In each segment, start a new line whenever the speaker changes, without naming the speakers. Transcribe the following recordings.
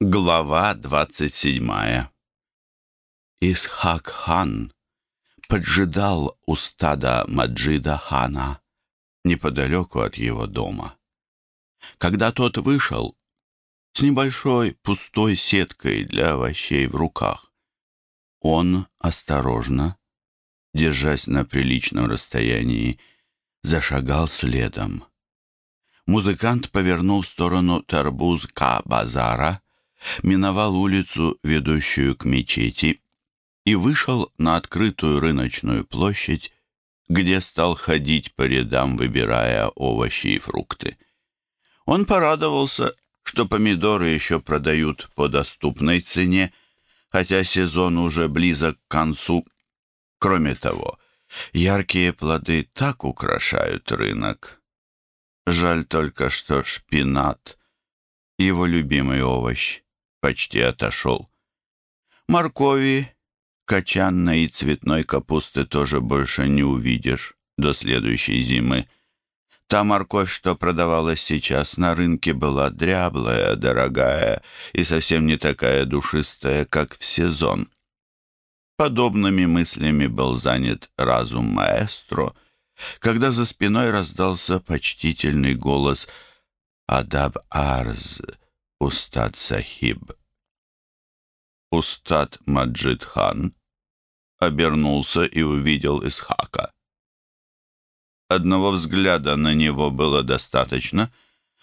Глава двадцать седьмая Исхак-хан поджидал у стада Маджида-хана неподалеку от его дома. Когда тот вышел с небольшой пустой сеткой для овощей в руках, он осторожно, держась на приличном расстоянии, зашагал следом. Музыкант повернул в сторону Тарбуз-Ка-базара, миновал улицу, ведущую к мечети, и вышел на открытую рыночную площадь, где стал ходить по рядам, выбирая овощи и фрукты. Он порадовался, что помидоры еще продают по доступной цене, хотя сезон уже близок к концу. Кроме того, яркие плоды так украшают рынок. Жаль только, что шпинат, его любимый овощ, почти отошел. Моркови, качанной и цветной капусты тоже больше не увидишь до следующей зимы. Та морковь, что продавалась сейчас на рынке, была дряблая, дорогая и совсем не такая душистая, как в сезон. Подобными мыслями был занят разум маэстро, когда за спиной раздался почтительный голос «Адаб Арз, Устад Сахиб». Устад Маджид хан обернулся и увидел Исхака. Одного взгляда на него было достаточно,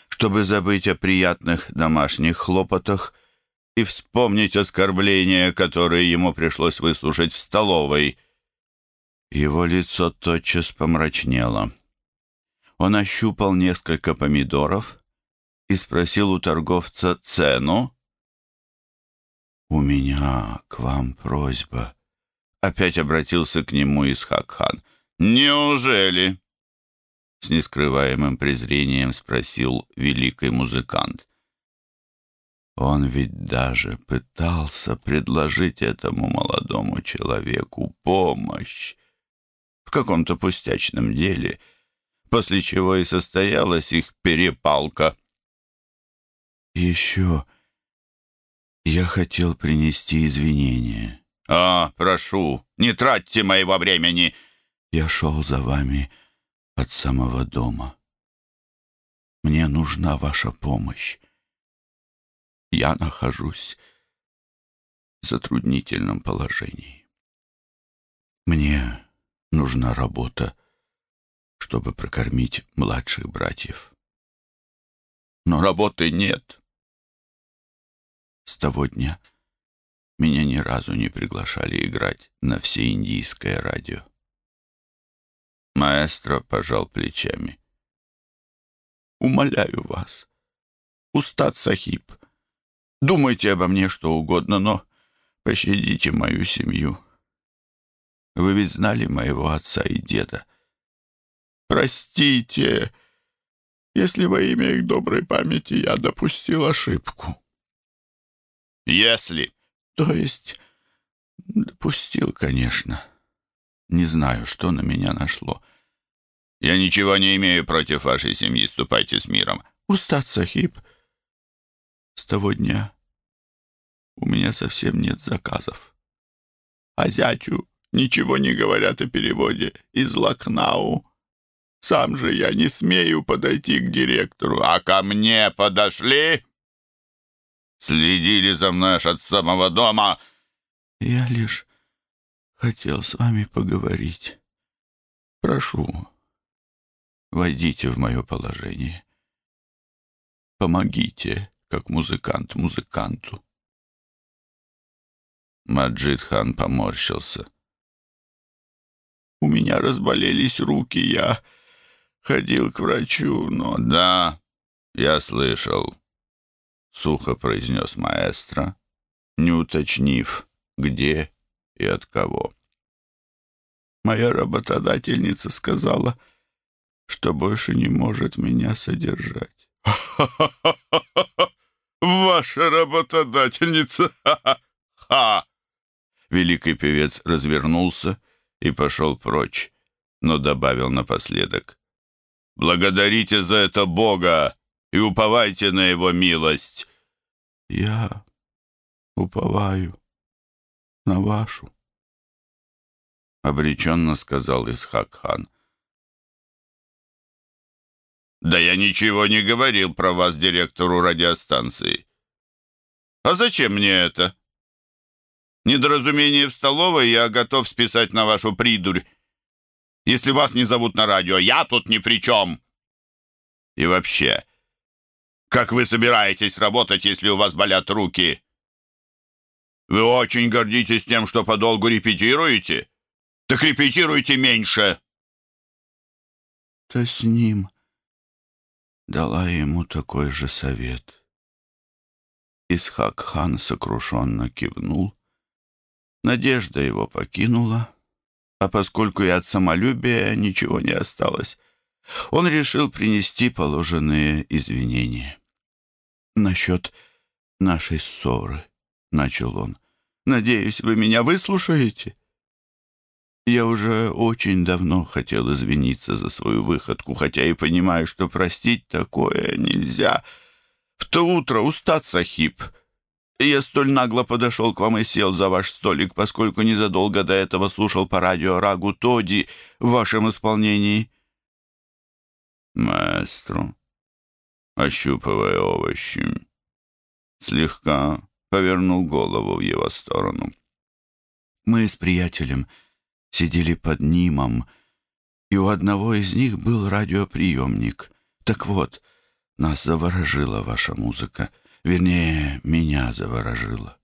чтобы забыть о приятных домашних хлопотах и вспомнить оскорбления, которые ему пришлось выслушать в столовой. Его лицо тотчас помрачнело. Он ощупал несколько помидоров и спросил у торговца цену. «У меня к вам просьба». Опять обратился к нему Исхак-хан. «Неужели?» С нескрываемым презрением спросил великий музыкант. Он ведь даже пытался предложить этому молодому человеку помощь в каком-то пустячном деле, после чего и состоялась их перепалка. «Еще я хотел принести извинения». «А, прошу, не тратьте моего времени!» «Я шел за вами от самого дома. Мне нужна ваша помощь. Я нахожусь в затруднительном положении. Мне нужна работа, чтобы прокормить младших братьев. Но работы нет. С того дня меня ни разу не приглашали играть на всеиндийское радио. Маэстро пожал плечами. «Умоляю вас, Устат Сахиб, думайте обо мне что угодно, но пощадите мою семью. Вы ведь знали моего отца и деда. Простите, если во имя их доброй памяти я допустил ошибку». «Если...» «То есть допустил, конечно». Не знаю, что на меня нашло. Я ничего не имею против вашей семьи. Ступайте с миром. Устат Сахиб. С того дня у меня совсем нет заказов. А зятю ничего не говорят о переводе из Лакнау. Сам же я не смею подойти к директору. А ко мне подошли? Следили за мной аж от самого дома. Я лишь хотел с вами поговорить. Прошу, войдите в мое положение. Помогите, как музыкант музыканту. Маджид хан поморщился. У меня разболелись руки, я ходил к врачу, но... Да, я слышал, — сухо произнес маэстро, не уточнив, где и от кого. Моя работодательница сказала, что больше не может меня содержать. Ваша работодательница! Ха! Великий певец развернулся и пошел прочь, но добавил напоследок. «Благодарите за это Бога и уповайте на Его милость!» я уповаю на вашу. Обреченно сказал Исхак-хан.
«Да я ничего не говорил про вас директору радиостанции. А зачем мне это? Недоразумение в столовой я готов списать на вашу придурь. Если вас не зовут на радио, я тут ни при чем. И вообще, как вы собираетесь работать, если у вас болят руки? Вы очень гордитесь тем, что подолгу репетируете? Так репетируйте меньше.
То с ним дала ему такой же совет. Исхак-хан сокрушенно кивнул. Надежда его покинула, а поскольку и от самолюбия ничего не осталось, он решил принести положенные извинения. «Насчет нашей ссоры», — начал он, — «надеюсь, вы меня выслушаете?» Я уже очень давно хотел извиниться за свою выходку, хотя и понимаю, что простить такое нельзя. В то утро устат Сахиб. Я столь нагло подошел к вам и сел за ваш столик, поскольку незадолго до этого слушал по радио Рагу Тоди в вашем исполнении.
Маэстро, ощупывая овощи, слегка повернул голову в его сторону.
Мы с приятелем сидели под Нимом, и у одного из них был радиоприемник. Так вот, нас заворожила ваша музыка. Вернее, меня заворожила.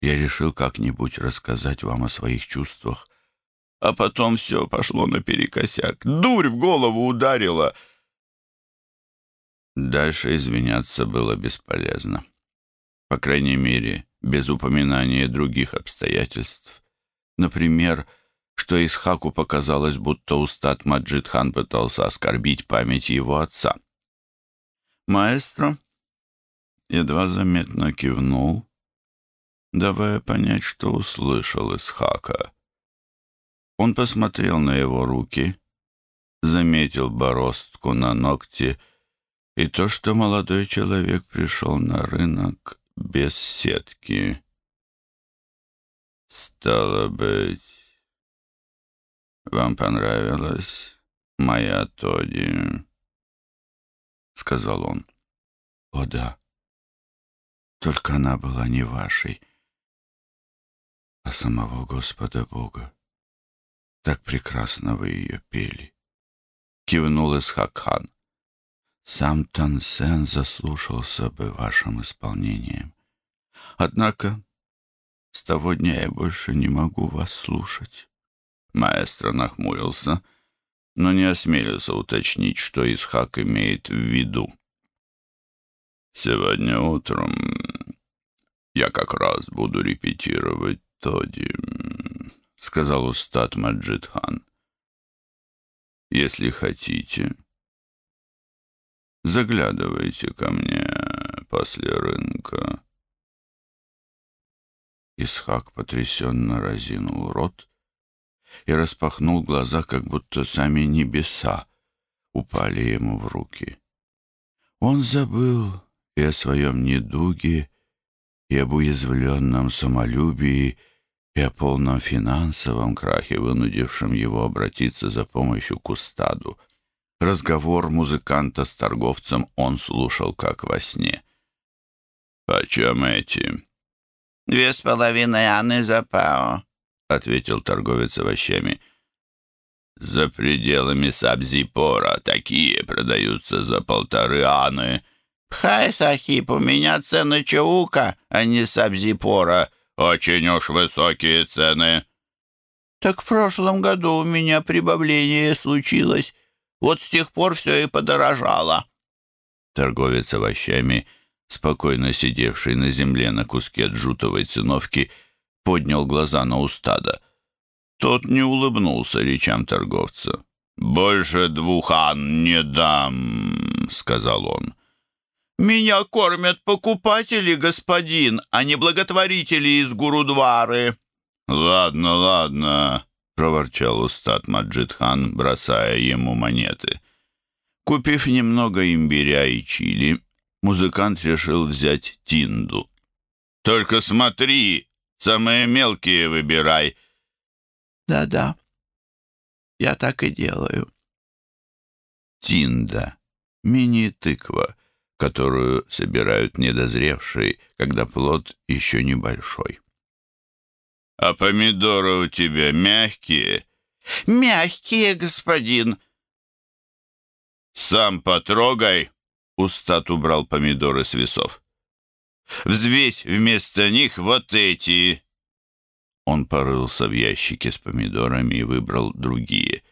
Я решил как-нибудь рассказать вам о своих чувствах, а потом все пошло наперекосяк. Дурь в голову ударила. Дальше извиняться было бесполезно. По крайней мере, без упоминания других обстоятельств. Например, что Исхаку показалось, будто устат Маджид-хан пытался оскорбить память его отца. Маэстро едва заметно кивнул, давая понять, что услышал Исхака. Он посмотрел на его руки, заметил бороздку на ногте и то, что молодой человек пришел на рынок без сетки. «Стало быть, вам понравилась моя Тоди?» — сказал он. «О да, только она была не вашей, а самого Господа Бога. Так прекрасно вы ее пели!» — кивнул Исхакхан. «Сам Тансен заслушался бы вашим исполнением. Однако с того дня я больше не могу вас слушать». Маэстро нахмурился, но не осмелился уточнить, что Исхак имеет в виду.
«Сегодня утром я как раз буду репетировать Тоди», — сказал устат Маджид-хан. «Если хотите, заглядывайте ко мне после рынка».
Исхак потрясенно разинул рот и распахнул глаза, как будто сами небеса упали ему в руки. Он забыл и о своем недуге, и об уязвленном самолюбии, и о полном финансовом крахе, вынудившем его обратиться за помощью к устаду. Разговор музыканта с торговцем он слушал как во сне.
«Почем эти?»
«Две с половиной Анны за пао», —
ответил торговец овощами. «За пределами Сабзипора такие продаются за полторы Аны».
«Пхай, Сахиб, у меня цены Чаука, а не Сабзипора».
«Очень уж высокие цены».
«Так в прошлом году у меня прибавление случилось. Вот с тех пор все и подорожало».
Торговец овощами — спокойно сидевший на земле на куске джутовой циновки, поднял глаза на устада. Тот не улыбнулся речам торговца.
«Больше двух ан не дам», — сказал он.
«Меня кормят покупатели, господин, а не благотворители из Гурудвары».
«Ладно, ладно», — проворчал устат Маджидхан, бросая ему монеты.
Купив немного имбиря и чили, музыкант решил взять Тинду.
«Только смотри, самые мелкие выбирай».
«Да-да, я так и делаю».
Тинда, мини-тыква, которую собирают недозревший, когда плод еще небольшой.
«А помидоры у тебя мягкие?»
«Мягкие, господин».
«Сам потрогай». Устат убрал помидоры с весов. «Взвесь вместо них вот эти».
Он порылся в ящике с помидорами и выбрал другие.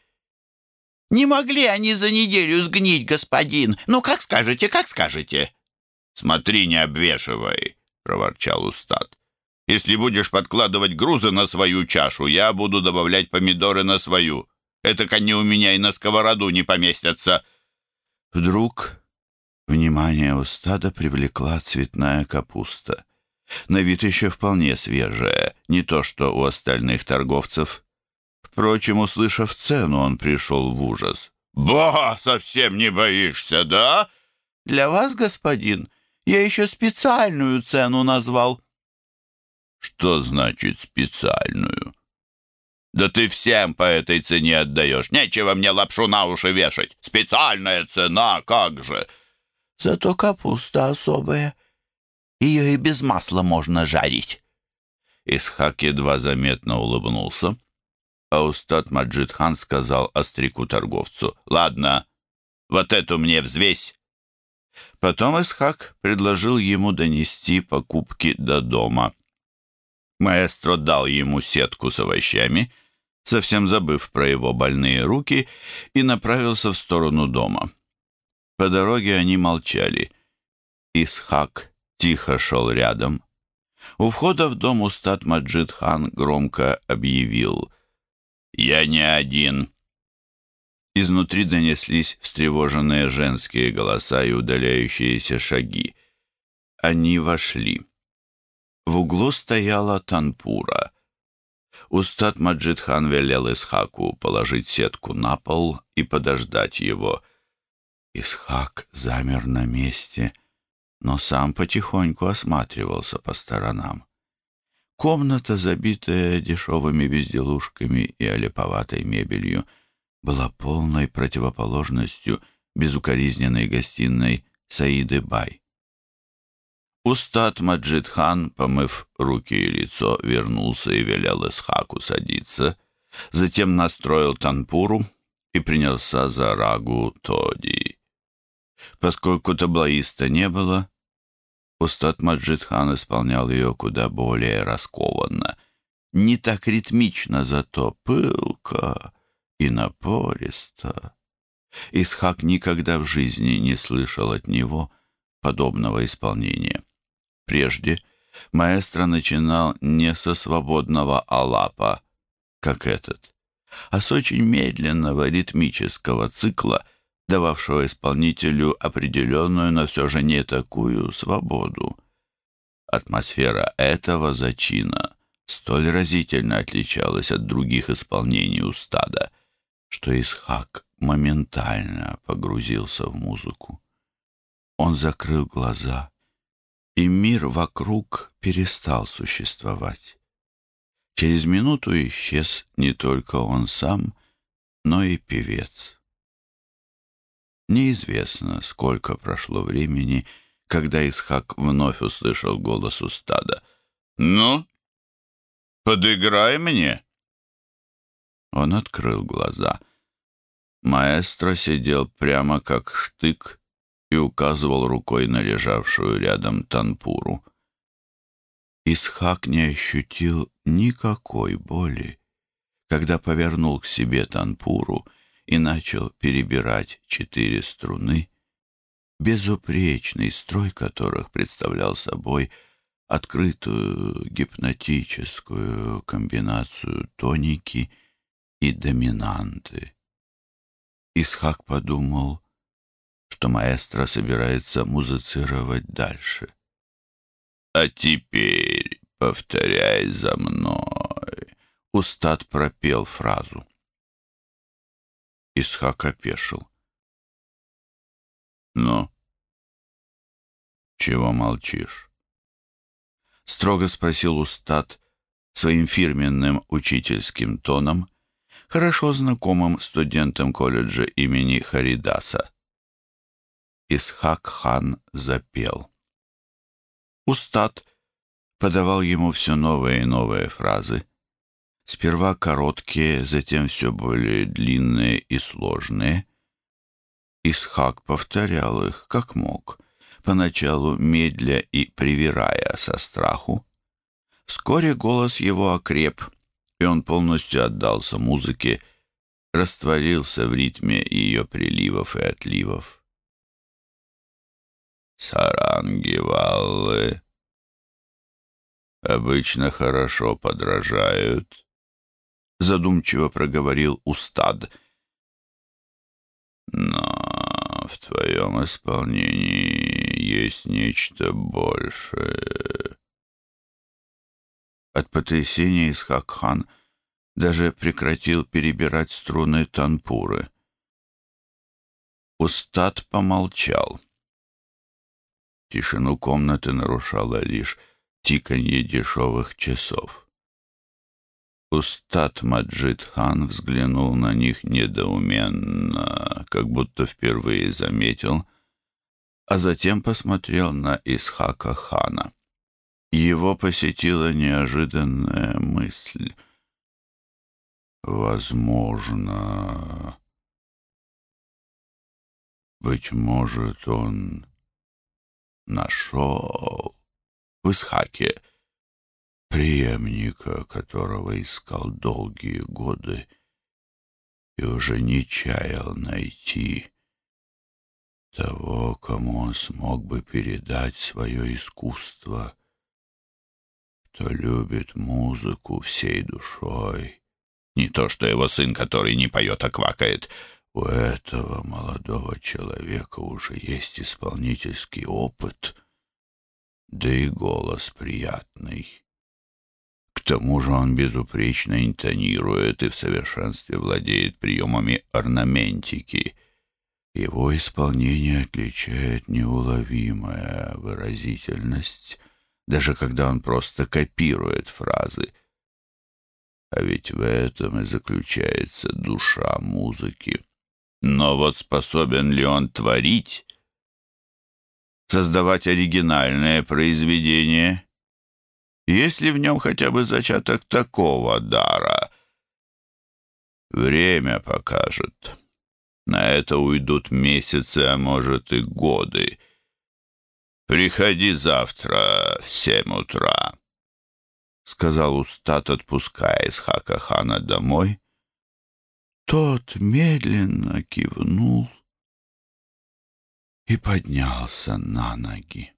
«Не могли они за неделю сгнить, господин. Ну, как скажете, как скажете?»
«Смотри, не обвешивай», — проворчал Устат. «Если будешь подкладывать грузы на свою чашу, я буду добавлять помидоры на свою. Это они у меня и на сковороду не поместятся».
Вдруг Внимание у стада привлекла цветная капуста. На вид еще вполне свежая, не то что у остальных торговцев. Впрочем, услышав цену, он пришел в ужас.
«Ба, совсем не боишься, да?»
«Для вас, господин, я еще специальную цену назвал».
«Что значит специальную?» «Да ты всем по этой цене отдаешь. Нечего мне лапшу на уши вешать. Специальная цена, как же!»
Зато капуста особая. Ее и без масла можно жарить».
Исхак едва заметно улыбнулся, а устат Маджид-хан сказал острику-торговцу, «Ладно, вот эту мне взвесь». Потом Исхак предложил ему донести покупки до дома. Маэстро дал ему сетку с овощами, совсем забыв про его больные руки, и направился в сторону дома. По дороге они молчали. Исхак тихо шел рядом. У входа в дом Устат Маджид хан громко объявил «Я не один». Изнутри донеслись встревоженные женские голоса и удаляющиеся шаги. Они вошли. В углу стояла танпура. Устат Маджид хан велел Исхаку положить сетку на пол и подождать его — Исхак замер на месте, но сам потихоньку осматривался по сторонам. Комната, забитая дешевыми безделушками и олиповатой мебелью, была полной противоположностью безукоризненной гостиной Саиды Бай. Устат Маджид-хан, помыв руки и лицо, вернулся и велел Исхаку садиться, затем настроил танпуру и принялся за рагу Тоди. Поскольку таблоиста не было, Устат Маджид-хан исполнял ее куда более раскованно. Не так ритмично, зато пылко и напористо. Исхак никогда в жизни не слышал от него подобного исполнения. Прежде маэстро начинал не со свободного алапа, как этот, а с очень медленного ритмического цикла — дававшего исполнителю определенную, но все же не такую свободу. Атмосфера этого зачина столь разительно отличалась от других исполнений у стада, что Исхак моментально погрузился в музыку. Он закрыл глаза, и мир вокруг перестал существовать. Через минуту исчез не только он сам, но и певец. Неизвестно, сколько прошло времени, когда Исхак вновь услышал голос у стада.
«Ну, подыграй мне!»
Он открыл глаза. Маэстро сидел прямо как штык и указывал рукой на лежавшую рядом танпуру. Исхак не ощутил никакой боли, когда повернул к себе танпуру и начал перебирать четыре струны, безупречный строй которых представлял собой открытую гипнотическую комбинацию тоники и доминанты. Исхак подумал, что маэстро собирается музицировать дальше.
«А теперь повторяй за мной», —
Устат пропел фразу. Исхак опешил.
«Ну,
«Чего молчишь?» Строго спросил Устат своим фирменным учительским тоном, хорошо знакомым студентам колледжа имени Харидаса. Исхак хан запел. Устат подавал ему все новые и новые фразы, сперва короткие, затем все более длинные и сложные. Исхак повторял их, как мог, поначалу медля и привирая со страху. Вскоре голос его окреп, и он полностью отдался музыке, растворился в ритме ее приливов и отливов. Сарангиваллы обычно хорошо подражают, задумчиво проговорил Устад. Но в твоем исполнении есть нечто большее. От потрясения Исхак-хан даже прекратил перебирать струны танпуры. Устад помолчал. Тишину комнаты нарушало лишь тиканье дешевых часов. Устат Маджид хан взглянул на них недоуменно, как будто впервые заметил, а затем посмотрел на Исхака хана. Его посетила неожиданная мысль. Возможно, быть может, он нашел в Исхаке преемника, которого искал долгие годы и уже не чаял найти того, кому он смог бы передать свое искусство, кто любит музыку всей душой. Не то, что его сын, который не поет, а квакает. У этого молодого человека уже есть исполнительский опыт, да и голос приятный. К тому же он безупречно интонирует и в совершенстве владеет приемами орнаментики. Его исполнение отличает неуловимая выразительность, даже когда он просто копирует фразы. А ведь в этом и заключается душа музыки. Но вот способен ли он творить, создавать оригинальное произведение — есть ли в нем хотя бы зачаток такого дара? Время покажет. На это уйдут месяцы, а может и годы. Приходи завтра в семь утра, — сказал Устат, отпуская Исхака хана домой. Тот медленно кивнул и поднялся на ноги.